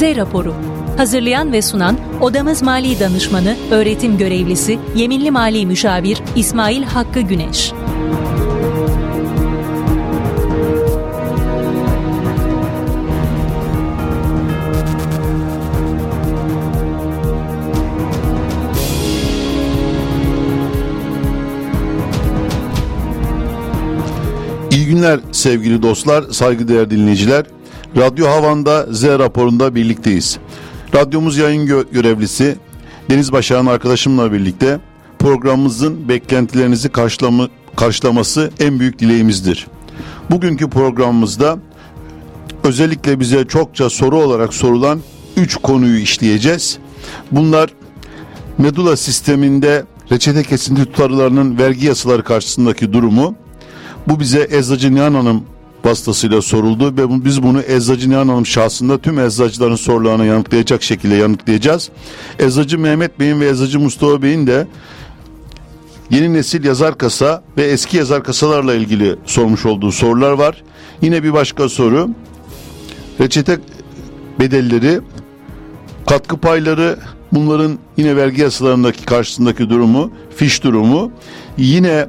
Z raporu. Hazırlayan ve sunan Odamız Mali Danışmanı, Öğretim Görevlisi, Yeminli Mali Müşavir İsmail Hakkı Güneş. İyi günler sevgili dostlar, saygıdeğer dinleyiciler. Radyo Havan'da Z raporunda birlikteyiz. Radyomuz yayın gö- görevlisi Deniz Başaran arkadaşımla birlikte programımızın beklentilerinizi karşılama, karşılaması en büyük dileğimizdir. Bugünkü programımızda özellikle bize çokça soru olarak sorulan 3 konuyu işleyeceğiz. Bunlar medula sisteminde reçete kesinti tutarlarının vergi yasaları karşısındaki durumu, bu bize Eczacı Nihan Hanım vasıtasıyla soruldu ve biz bunu Eczacı Nihan Hanım şahsında tüm eczacıların sorularını yanıtlayacak şekilde yanıtlayacağız. Eczacı Mehmet Bey'in ve Eczacı Mustafa Bey'in de yeni nesil yazar kasa ve eski yazar kasalarla ilgili sormuş olduğu sorular var. Yine bir başka soru. Reçete bedelleri, katkı payları, bunların yine vergi yasalarındaki karşısındaki durumu, fiş durumu, yine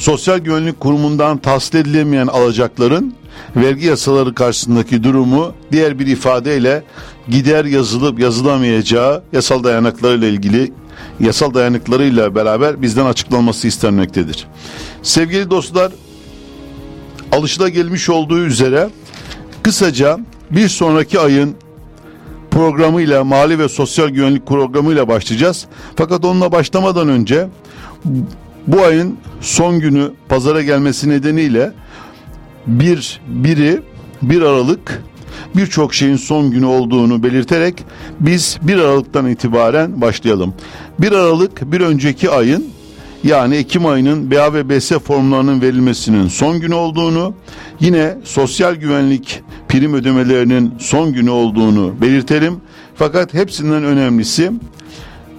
Sosyal Güvenlik Kurumu'ndan tahsil edilemeyen alacakların vergi yasaları karşısındaki durumu diğer bir ifadeyle gider yazılıp yazılamayacağı yasal dayanaklarıyla ilgili yasal dayanıklarıyla beraber bizden açıklanması istenmektedir. Sevgili dostlar alışılagelmiş olduğu üzere kısaca bir sonraki ayın programıyla mali ve sosyal güvenlik programıyla başlayacağız. Fakat onunla başlamadan önce bu ayın son günü pazara gelmesi nedeniyle bir biri 1 Aralık birçok şeyin son günü olduğunu belirterek biz 1 Aralık'tan itibaren başlayalım. 1 Aralık bir önceki ayın yani Ekim ayının BA ve BS formlarının verilmesinin son günü olduğunu, yine sosyal güvenlik prim ödemelerinin son günü olduğunu belirtelim. Fakat hepsinden önemlisi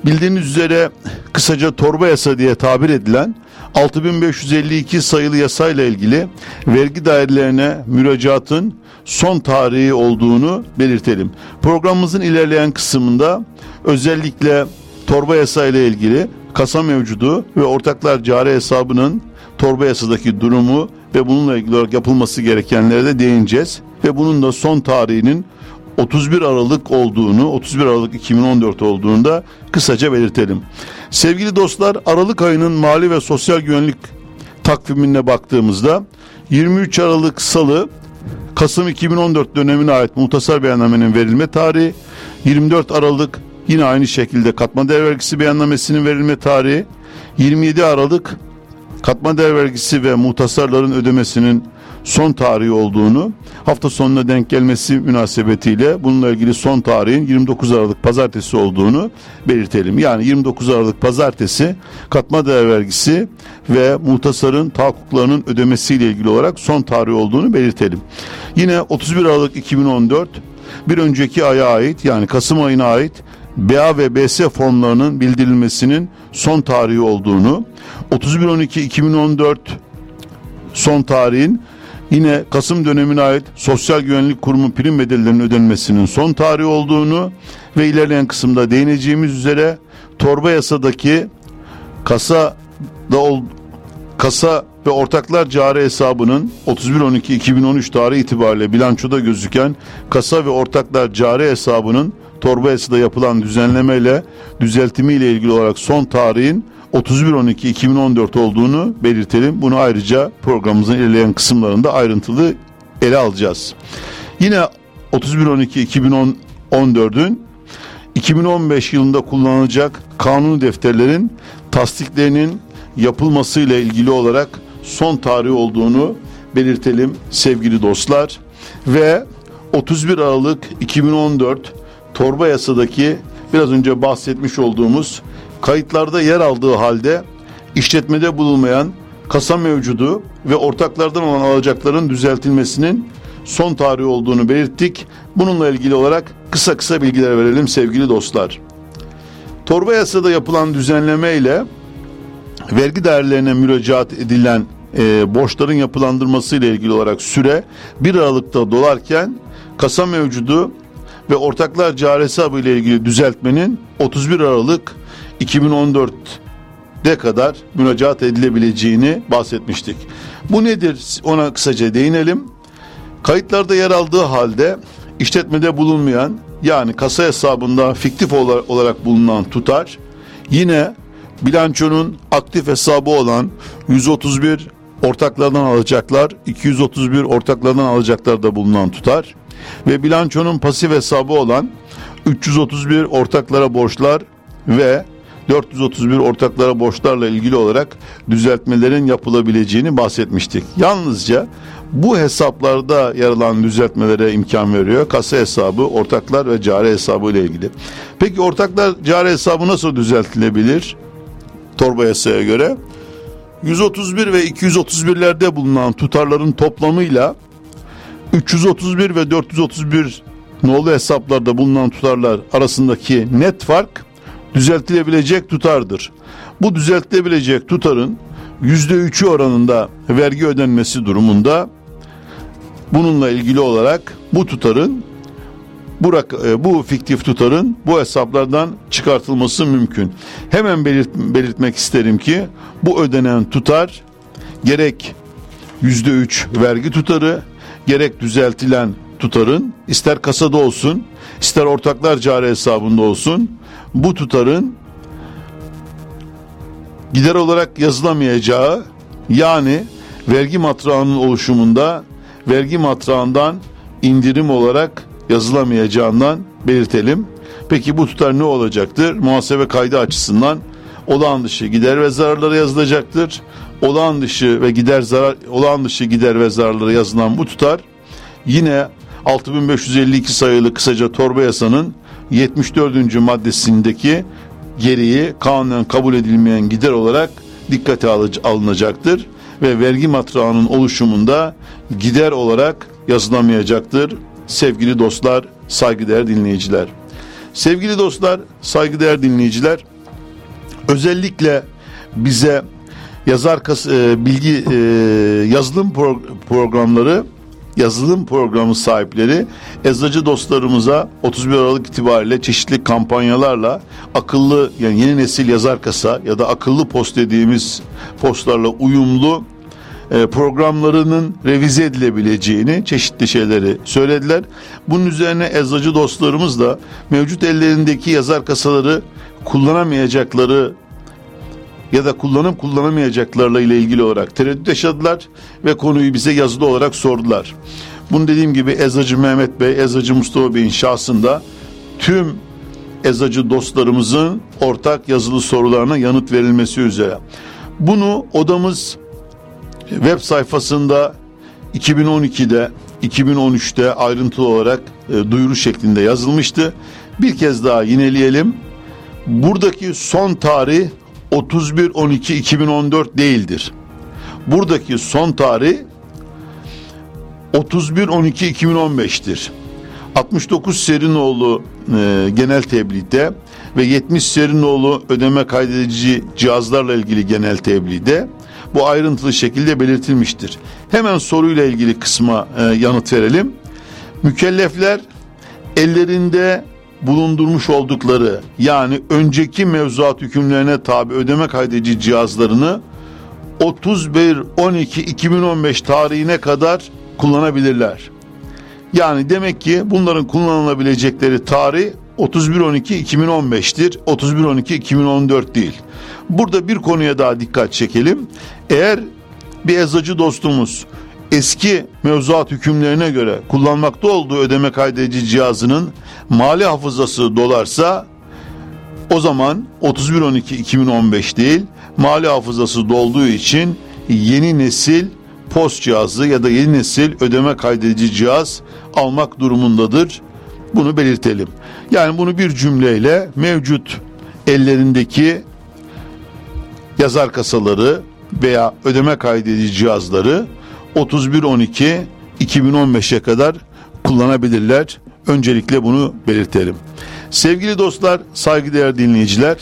Bildiğiniz üzere kısaca torba yasa diye tabir edilen 6552 sayılı yasayla ilgili vergi dairelerine müracaatın son tarihi olduğunu belirtelim. Programımızın ilerleyen kısmında özellikle torba yasa ile ilgili kasa mevcudu ve ortaklar cari hesabının torba yasadaki durumu ve bununla ilgili olarak yapılması gerekenlere de değineceğiz. Ve bunun da son tarihinin 31 Aralık olduğunu, 31 Aralık 2014 olduğunda kısaca belirtelim. Sevgili dostlar, Aralık ayının mali ve sosyal güvenlik takvimine baktığımızda 23 Aralık Salı Kasım 2014 dönemine ait muhtasar beyannamenin verilme tarihi, 24 Aralık yine aynı şekilde katma değer vergisi beyannamesinin verilme tarihi, 27 Aralık katma değer vergisi ve muhtasarların ödemesinin son tarihi olduğunu hafta sonuna denk gelmesi münasebetiyle bununla ilgili son tarihin 29 Aralık pazartesi olduğunu belirtelim. Yani 29 Aralık pazartesi katma değer vergisi ve muhtasarın tahakkuklarının ödemesiyle ilgili olarak son tarih olduğunu belirtelim. Yine 31 Aralık 2014 bir önceki aya ait yani Kasım ayına ait BA ve BS formlarının bildirilmesinin son tarihi olduğunu 31.12.2014 son tarihin yine Kasım dönemine ait Sosyal Güvenlik Kurumu prim bedellerinin ödenmesinin son tarihi olduğunu ve ilerleyen kısımda değineceğimiz üzere torba yasadaki kasa da ol, kasa ve ortaklar cari hesabının 31.12.2013 tarihi itibariyle bilançoda gözüken kasa ve ortaklar cari hesabının torba yasada yapılan düzenlemeyle düzeltimiyle ilgili olarak son tarihin 31.12.2014 olduğunu belirtelim. Bunu ayrıca programımızın ilerleyen kısımlarında ayrıntılı ele alacağız. Yine 31.12.2014'ün 2015 yılında kullanılacak kanun defterlerin tasdiklerinin yapılmasıyla ilgili olarak son tarih olduğunu belirtelim sevgili dostlar. Ve 31 Aralık 2014 torba yasadaki biraz önce bahsetmiş olduğumuz kayıtlarda yer aldığı halde işletmede bulunmayan kasa mevcudu ve ortaklardan olan alacakların düzeltilmesinin son tarihi olduğunu belirttik. Bununla ilgili olarak kısa kısa bilgiler verelim sevgili dostlar. Torba yasada yapılan düzenleme ile vergi değerlerine müracaat edilen e, borçların yapılandırması ile ilgili olarak süre 1 Aralık'ta dolarken kasa mevcudu ve ortaklar cari hesabı ile ilgili düzeltmenin 31 Aralık 2014'de kadar müracaat edilebileceğini bahsetmiştik. Bu nedir ona kısaca değinelim. Kayıtlarda yer aldığı halde işletmede bulunmayan yani kasa hesabında fiktif olarak bulunan tutar yine bilançonun aktif hesabı olan 131 ortaklardan alacaklar, 231 ortaklardan alacaklar da bulunan tutar ve bilançonun pasif hesabı olan 331 ortaklara borçlar ve 431 ortaklara borçlarla ilgili olarak düzeltmelerin yapılabileceğini bahsetmiştik. Yalnızca bu hesaplarda yer alan düzeltmelere imkan veriyor. Kasa hesabı, ortaklar ve cari hesabı ile ilgili. Peki ortaklar cari hesabı nasıl düzeltilebilir? Torba yasaya göre 131 ve 231'lerde bulunan tutarların toplamıyla 331 ve 431 nolu hesaplarda bulunan tutarlar arasındaki net fark düzeltilebilecek tutardır. Bu düzeltilebilecek tutarın %3'ü oranında vergi ödenmesi durumunda bununla ilgili olarak bu tutarın bu, e, bu fiktif tutarın bu hesaplardan çıkartılması mümkün. Hemen belirt, belirtmek isterim ki bu ödenen tutar gerek yüzde üç vergi tutarı gerek düzeltilen tutarın ister kasada olsun ister ortaklar cari hesabında olsun bu tutarın gider olarak yazılamayacağı yani vergi matrağının oluşumunda vergi matrağından indirim olarak yazılamayacağından belirtelim. Peki bu tutar ne olacaktır? Muhasebe kaydı açısından olağan dışı gider ve zararları yazılacaktır. Olağan dışı ve gider zarar olağan dışı gider ve zararları yazılan bu tutar yine 6552 sayılı kısaca torba yasanın 74. maddesindeki gereği kanunen kabul edilmeyen gider olarak dikkate alınacaktır ve vergi matrağının oluşumunda gider olarak yazılamayacaktır. Sevgili dostlar, saygıdeğer dinleyiciler. Sevgili dostlar, saygıdeğer dinleyiciler, özellikle bize yazar e, bilgi e, yazılım programları yazılım programı sahipleri eczacı dostlarımıza 31 Aralık itibariyle çeşitli kampanyalarla akıllı yani yeni nesil yazar kasa ya da akıllı post dediğimiz postlarla uyumlu e, programlarının revize edilebileceğini çeşitli şeyleri söylediler. Bunun üzerine eczacı dostlarımız da mevcut ellerindeki yazar kasaları kullanamayacakları ya da kullanım kullanamayacaklarla ile ilgili olarak tereddüt yaşadılar ve konuyu bize yazılı olarak sordular. Bunu dediğim gibi Ezacı Mehmet Bey, Ezacı Mustafa Bey'in şahsında tüm Ezacı dostlarımızın ortak yazılı sorularına yanıt verilmesi üzere. Bunu odamız web sayfasında 2012'de 2013'te ayrıntılı olarak e, duyuru şeklinde yazılmıştı. Bir kez daha yineleyelim. Buradaki son tarih 31-12-2014 değildir. Buradaki son tarih 31-12-2015'tir. 69 Serinoğlu e, genel tebliğde ve 70 Serinoğlu ödeme kaydedici cihazlarla ilgili genel tebliğde bu ayrıntılı şekilde belirtilmiştir. Hemen soruyla ilgili kısma e, yanıt verelim. Mükellefler ellerinde bulundurmuş oldukları yani önceki mevzuat hükümlerine tabi ödeme kaydedici cihazlarını 31 12 2015 tarihine kadar kullanabilirler. Yani demek ki bunların kullanılabilecekleri tarih 31 12 2015'tir. 31 12 2014 değil. Burada bir konuya daha dikkat çekelim. Eğer bir eczacı dostumuz eski mevzuat hükümlerine göre kullanmakta olduğu ödeme kaydedici cihazının mali hafızası dolarsa o zaman 31.12.2015 değil mali hafızası dolduğu için yeni nesil post cihazı ya da yeni nesil ödeme kaydedici cihaz almak durumundadır. Bunu belirtelim. Yani bunu bir cümleyle mevcut ellerindeki yazar kasaları veya ödeme kaydedici cihazları 31.12 2015'e kadar kullanabilirler. Öncelikle bunu belirtelim. Sevgili dostlar, saygıdeğer dinleyiciler,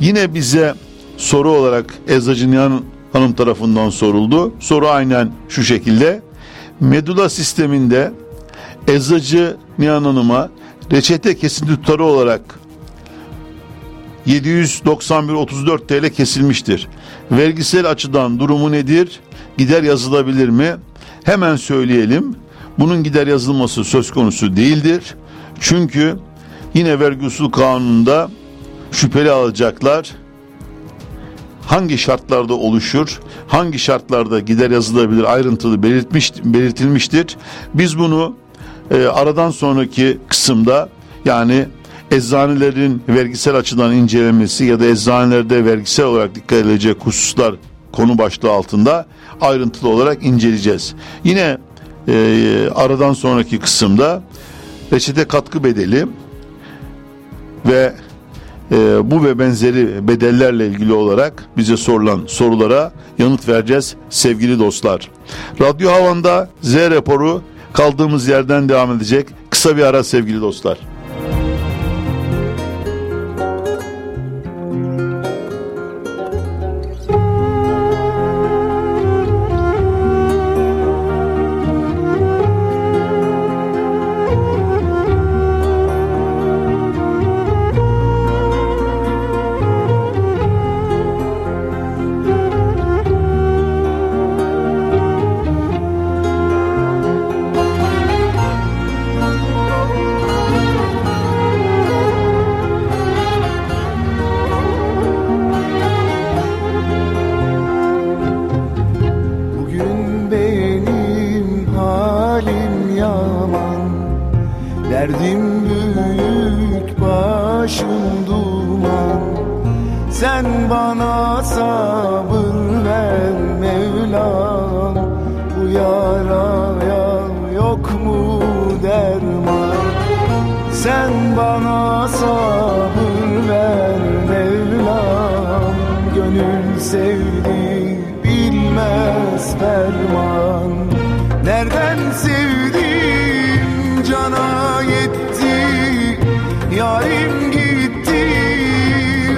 yine bize soru olarak Eczacı Nihan Hanım tarafından soruldu. Soru aynen şu şekilde. Medula sisteminde eczacı Nihan Hanım'a reçete kesinti tutarı olarak 791.34 TL kesilmiştir. Vergisel açıdan durumu nedir? Gider yazılabilir mi? Hemen söyleyelim. Bunun gider yazılması söz konusu değildir. Çünkü yine vergi usul kanununda şüpheli alacaklar hangi şartlarda oluşur, hangi şartlarda gider yazılabilir ayrıntılı belirtmiş, belirtilmiştir. Biz bunu e, aradan sonraki kısımda yani eczanelerin vergisel açıdan incelenmesi ya da eczanelerde vergisel olarak dikkat edilecek hususlar konu başlığı altında ayrıntılı olarak inceleyeceğiz. Yine e, aradan sonraki kısımda reçete katkı bedeli ve e, bu ve benzeri bedellerle ilgili olarak bize sorulan sorulara yanıt vereceğiz sevgili dostlar. Radyo Havan'da Z raporu kaldığımız yerden devam edecek. Kısa bir ara sevgili dostlar.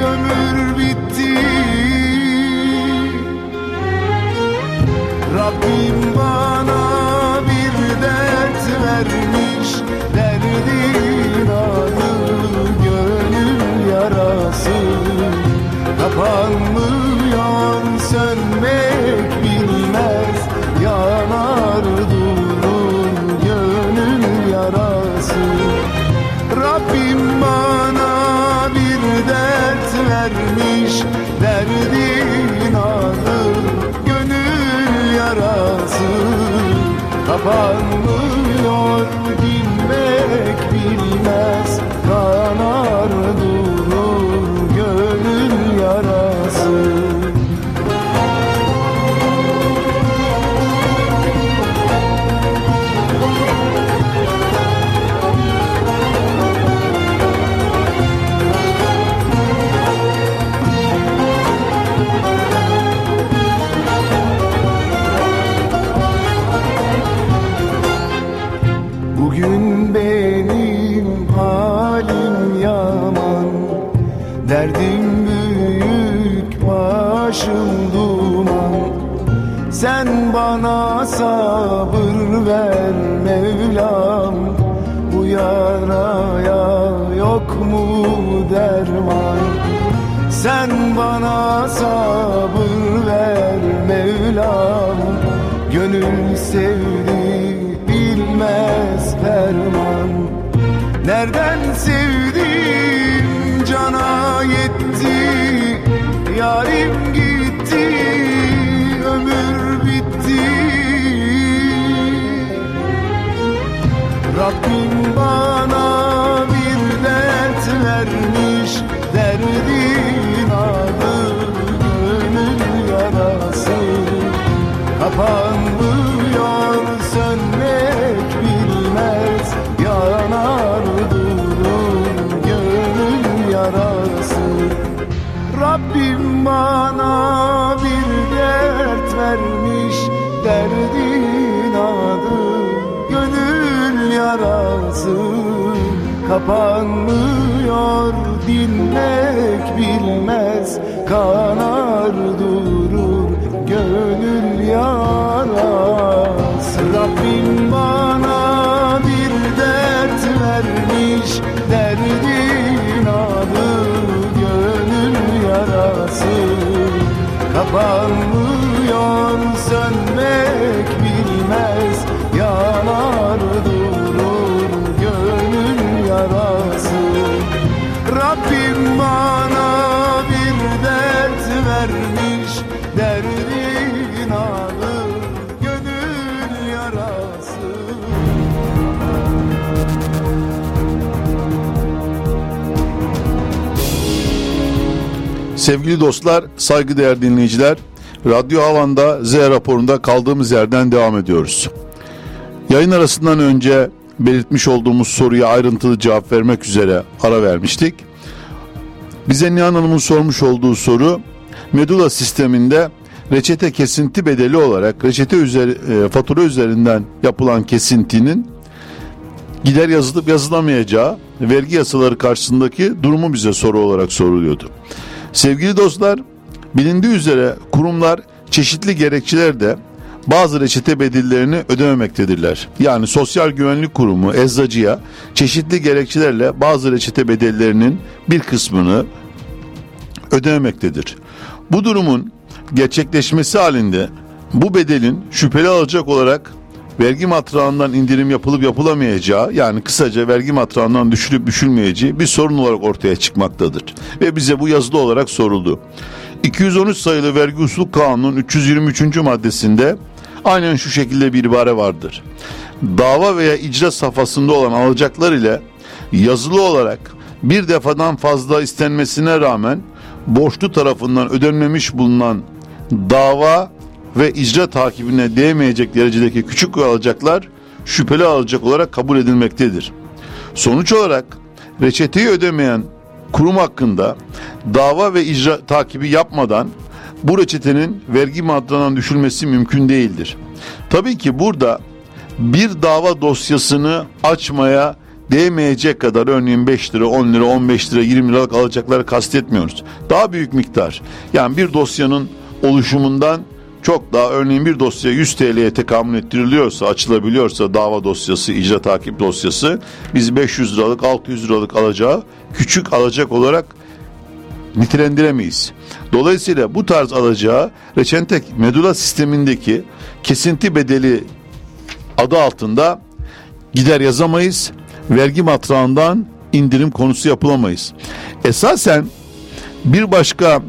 Ömür bitti. Rabbim bana bir dert vermiş Derdin adı gönül yarası. Kapanmıyor vermiş Derdin adı gönül yarası Kapanmıyor Rabbim Kapanmıyor dinmek bilmez Kanar durur Sevgili dostlar, saygıdeğer dinleyiciler, Radyo Havan'da Z raporunda kaldığımız yerden devam ediyoruz. Yayın arasından önce belirtmiş olduğumuz soruya ayrıntılı cevap vermek üzere ara vermiştik. Bize Nihan Hanım'ın sormuş olduğu soru, medula sisteminde reçete kesinti bedeli olarak reçete üzeri, e, fatura üzerinden yapılan kesintinin gider yazılıp yazılamayacağı vergi yasaları karşısındaki durumu bize soru olarak soruluyordu. Sevgili dostlar, bilindiği üzere kurumlar çeşitli gerekçelerde bazı reçete bedellerini ödememektedirler. Yani Sosyal Güvenlik Kurumu eczacıya çeşitli gerekçelerle bazı reçete bedellerinin bir kısmını ödememektedir. Bu durumun gerçekleşmesi halinde bu bedelin şüpheli alacak olarak vergi matrağından indirim yapılıp yapılamayacağı yani kısaca vergi matrağından düşürüp düşülmeyeceği bir sorun olarak ortaya çıkmaktadır. Ve bize bu yazılı olarak soruldu. 213 sayılı vergi usul kanunun 323. maddesinde aynen şu şekilde bir ibare vardır. Dava veya icra safhasında olan alacaklar ile yazılı olarak bir defadan fazla istenmesine rağmen borçlu tarafından ödenmemiş bulunan dava ve icra takibine değmeyecek derecedeki küçük alacaklar şüpheli alacak olarak kabul edilmektedir. Sonuç olarak reçeteyi ödemeyen kurum hakkında dava ve icra takibi yapmadan bu reçetenin vergi maddından düşülmesi mümkün değildir. Tabii ki burada bir dava dosyasını açmaya değmeyecek kadar örneğin 5 lira, 10 lira, 15 lira, 20 liralık alacakları kastetmiyoruz. Daha büyük miktar. Yani bir dosyanın oluşumundan çok daha örneğin bir dosya 100 TL'ye tekamül ettiriliyorsa, açılabiliyorsa dava dosyası, icra takip dosyası biz 500 liralık, 600 liralık alacağı küçük alacak olarak nitelendiremeyiz. Dolayısıyla bu tarz alacağı reçente medula sistemindeki kesinti bedeli adı altında gider yazamayız. Vergi matrağından indirim konusu yapılamayız. Esasen bir başka e,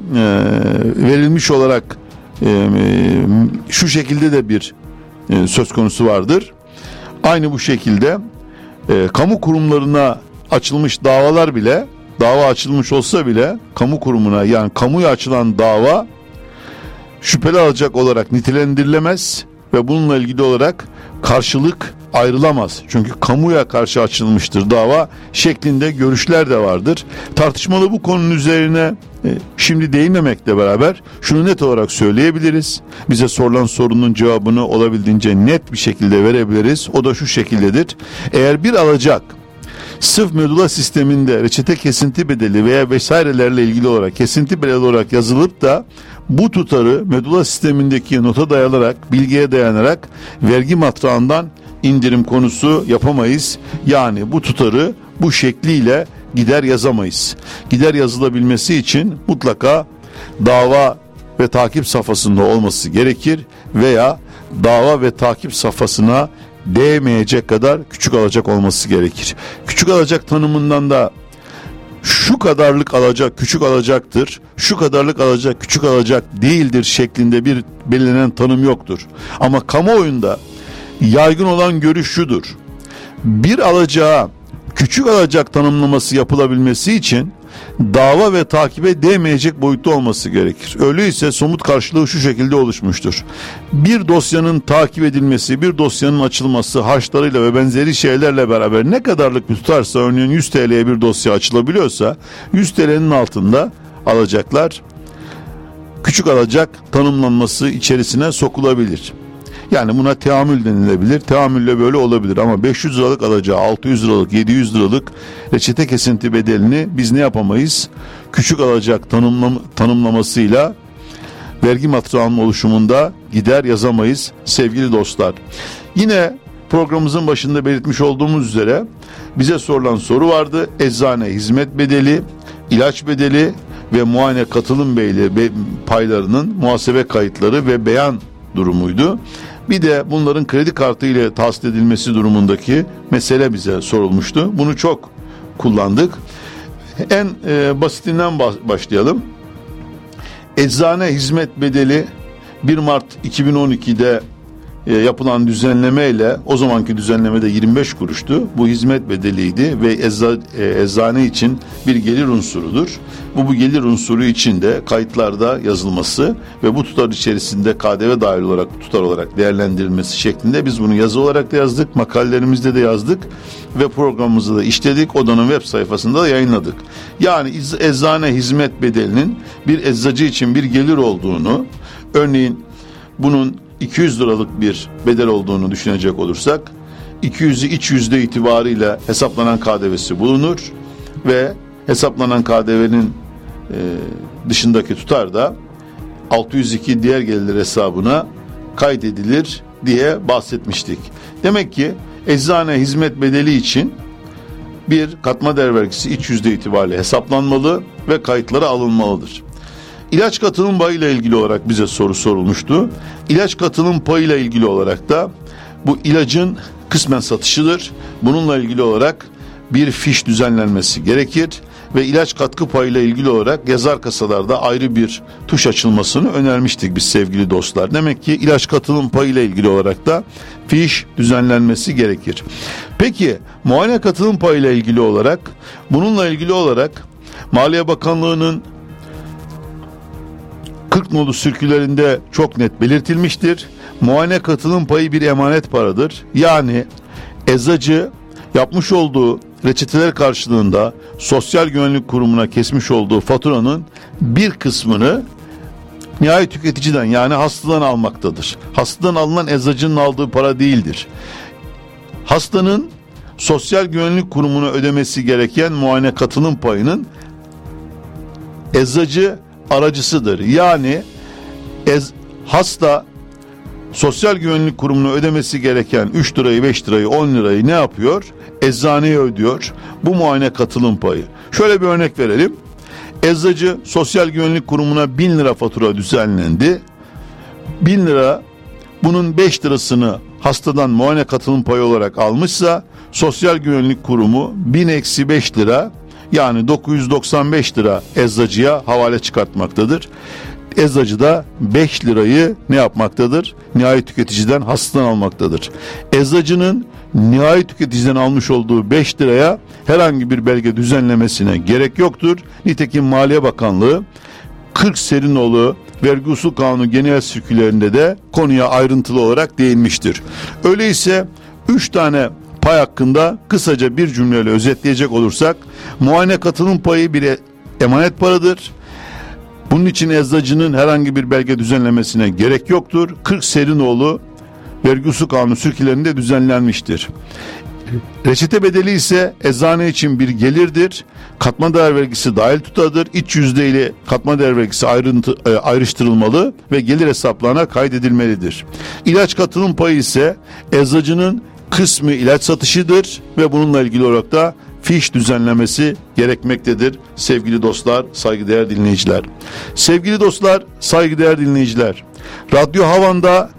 verilmiş olarak şu şekilde de bir e, söz konusu vardır. Aynı bu şekilde e, kamu kurumlarına açılmış davalar bile dava açılmış olsa bile kamu kurumuna yani kamuya açılan dava şüpheli alacak olarak nitelendirilemez ve bununla ilgili olarak karşılık ayrılamaz. Çünkü kamuya karşı açılmıştır dava şeklinde görüşler de vardır. Tartışmalı bu konunun üzerine e, şimdi değinmemekle beraber şunu net olarak söyleyebiliriz. Bize sorulan sorunun cevabını olabildiğince net bir şekilde verebiliriz. O da şu şekildedir. Eğer bir alacak sırf medula sisteminde reçete kesinti bedeli veya vesairelerle ilgili olarak kesinti bedeli olarak yazılıp da bu tutarı medula sistemindeki nota dayanarak, bilgiye dayanarak vergi matrağından indirim konusu yapamayız. Yani bu tutarı bu şekliyle gider yazamayız. Gider yazılabilmesi için mutlaka dava ve takip safhasında olması gerekir veya dava ve takip safhasına değmeyecek kadar küçük alacak olması gerekir. Küçük alacak tanımından da şu kadarlık alacak küçük alacaktır, şu kadarlık alacak küçük alacak değildir şeklinde bir belirlenen tanım yoktur. Ama kamuoyunda yaygın olan görüş şudur. Bir alacağı küçük alacak tanımlaması yapılabilmesi için dava ve takibe değmeyecek boyutta olması gerekir. Öyleyse somut karşılığı şu şekilde oluşmuştur. Bir dosyanın takip edilmesi, bir dosyanın açılması harçlarıyla ve benzeri şeylerle beraber ne kadarlık tutarsa örneğin 100 TL'ye bir dosya açılabiliyorsa 100 TL'nin altında alacaklar küçük alacak tanımlanması içerisine sokulabilir. Yani buna teamül denilebilir. Teamülle böyle olabilir ama 500 liralık alacağı 600 liralık 700 liralık reçete kesinti bedelini biz ne yapamayız? Küçük alacak tanımlam tanımlamasıyla vergi matrağının oluşumunda gider yazamayız sevgili dostlar. Yine programımızın başında belirtmiş olduğumuz üzere bize sorulan soru vardı. Eczane hizmet bedeli, ilaç bedeli ve muayene katılım beyli paylarının muhasebe kayıtları ve beyan durumuydu. Bir de bunların kredi kartı ile tahsil edilmesi durumundaki mesele bize sorulmuştu. Bunu çok kullandık. En e, basitinden başlayalım. Eczane hizmet bedeli 1 Mart 2012'de e, yapılan düzenlemeyle o zamanki düzenlemede 25 kuruştu. Bu hizmet bedeliydi ve ecza, e, eczane için bir gelir unsurudur. Bu bu gelir unsuru için de kayıtlarda yazılması ve bu tutar içerisinde KDV dahil olarak tutar olarak değerlendirilmesi şeklinde biz bunu yazı olarak da yazdık, makalelerimizde de yazdık ve programımızda da işledik. Odanın web sayfasında da yayınladık. Yani eczane hizmet bedelinin bir eczacı için bir gelir olduğunu, örneğin bunun 200 liralık bir bedel olduğunu düşünecek olursak 200'ü iç yüzde itibarıyla hesaplanan KDV'si bulunur ve hesaplanan KDV'nin e, dışındaki tutar da 602 diğer gelir hesabına kaydedilir diye bahsetmiştik. Demek ki eczane hizmet bedeli için bir katma değer vergisi iç yüzde itibariyle hesaplanmalı ve kayıtlara alınmalıdır. İlaç katılım payı ile ilgili olarak bize soru sorulmuştu. İlaç katılım payı ile ilgili olarak da bu ilacın kısmen satışıdır. Bununla ilgili olarak bir fiş düzenlenmesi gerekir ve ilaç katkı payıyla ilgili olarak yazar kasalarda ayrı bir tuş açılmasını önermiştik biz sevgili dostlar. Demek ki ilaç katılım payıyla ilgili olarak da fiş düzenlenmesi gerekir. Peki muayene katılım payıyla ilgili olarak bununla ilgili olarak Maliye Bakanlığı'nın 40 nolu sürkülerinde çok net belirtilmiştir. Muayene katılım payı bir emanet paradır. Yani eczacı yapmış olduğu reçeteler karşılığında Sosyal Güvenlik Kurumu'na kesmiş olduğu faturanın bir kısmını nihai tüketiciden yani hastadan almaktadır. Hastadan alınan eczacının aldığı para değildir. Hastanın Sosyal Güvenlik Kurumu'na ödemesi gereken muayene katılım payının eczacı aracısıdır. Yani ez, hasta Sosyal Güvenlik Kurumu'na ödemesi gereken 3 lirayı, 5 lirayı, 10 lirayı ne yapıyor? Eczaneye ödüyor. Bu muayene katılım payı. Şöyle bir örnek verelim. Eczacı Sosyal Güvenlik Kurumu'na 1000 lira fatura düzenlendi. 1000 lira bunun 5 lirasını hastadan muayene katılım payı olarak almışsa Sosyal Güvenlik Kurumu 1000 eksi 5 lira yani 995 lira eczacıya havale çıkartmaktadır. Eczacı da 5 lirayı ne yapmaktadır? Nihai tüketiciden hastadan almaktadır. Eczacının nihai tüketiciden almış olduğu 5 liraya herhangi bir belge düzenlemesine gerek yoktur. Nitekim Maliye Bakanlığı 40 Serinoğlu vergi usul kanunu genel sirkülerinde de konuya ayrıntılı olarak değinmiştir. Öyleyse 3 tane pay hakkında kısaca bir cümleyle özetleyecek olursak muayene katılım payı bir emanet paradır. Bunun için eczacının herhangi bir belge düzenlemesine gerek yoktur. 40 Serinoğlu vergi usul kanunu sürkilerinde düzenlenmiştir. Reçete bedeli ise eczane için bir gelirdir. Katma değer vergisi dahil tutadır. İç yüzde ile katma değer vergisi ayrıntı, e, ayrıştırılmalı ve gelir hesaplarına kaydedilmelidir. İlaç katılım payı ise eczacının kısmı ilaç satışıdır ve bununla ilgili olarak da fiş düzenlemesi gerekmektedir sevgili dostlar, saygıdeğer dinleyiciler. Sevgili dostlar, saygıdeğer dinleyiciler. Radyo Havan'da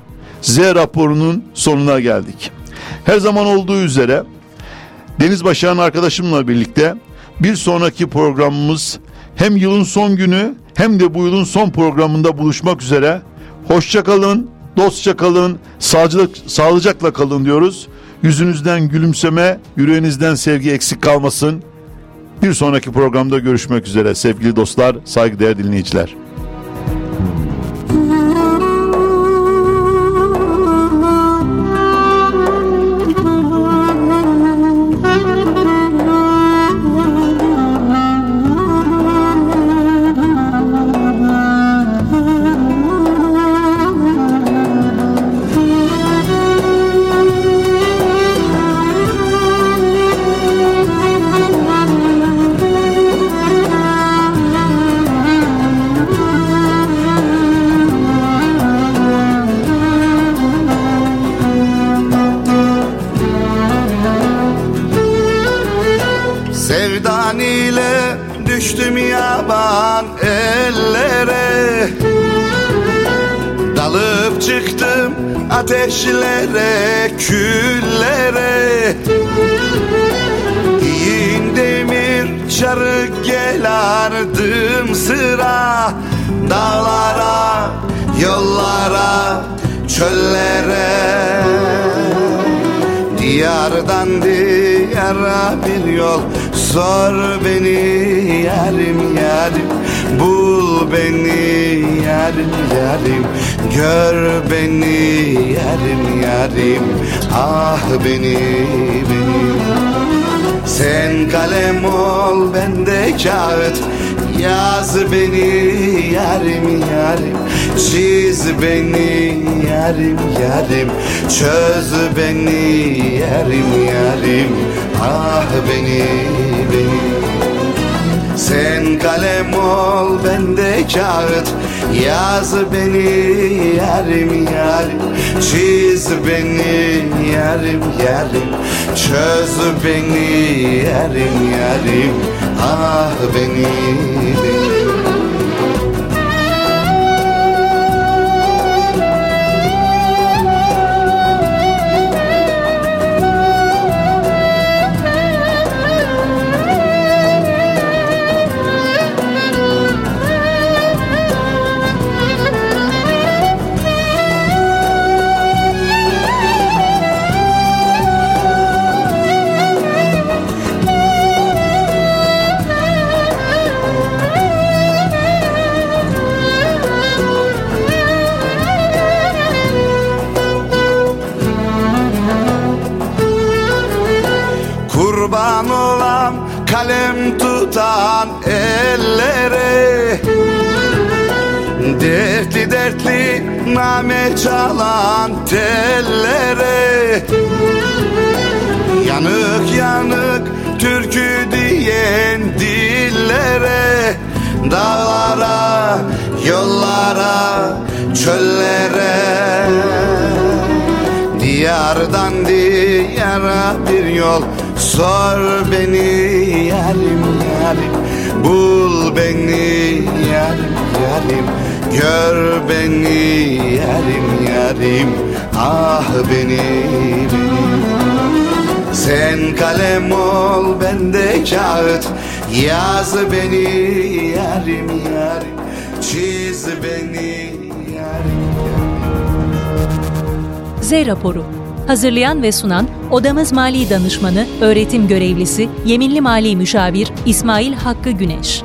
Z raporunun sonuna geldik. Her zaman olduğu üzere Deniz Başaran arkadaşımla birlikte bir sonraki programımız hem yılın son günü hem de bu yılın son programında buluşmak üzere. Hoşçakalın, dostça kalın, sağlıcak, sağlıcakla kalın diyoruz. Yüzünüzden gülümseme, yüreğinizden sevgi eksik kalmasın. Bir sonraki programda görüşmek üzere sevgili dostlar, saygıdeğer dinleyiciler. Sor beni yarim yarim Bul beni yarim yarim. Gör beni yarim yarim Ah beni beni. Sen kalem ol ben de kağıt. Yaz beni yarim yarim Çiz beni yarim yarim. Çöz beni yarim yarim Ah beni beni. Sen kalem ol ben de kağıt. Yaz beni yarim yarim. Çiz beni yarim yarim. Çöz beni yarim yarim. Ah beni beni Dağlara, yollara, çöllere. Diyardan diyara bir yol Sor beni yarim yarim. Bul beni yarim yarim Gör beni yarim yarim. Ah beni beni. Sen kalem ol ben de kağıt Yaz beni yarim yarim Çiz beni yarim Z raporu. Hazırlayan ve sunan Odamız Mali Danışmanı, Öğretim Görevlisi, Yeminli Mali Müşavir İsmail Hakkı Güneş.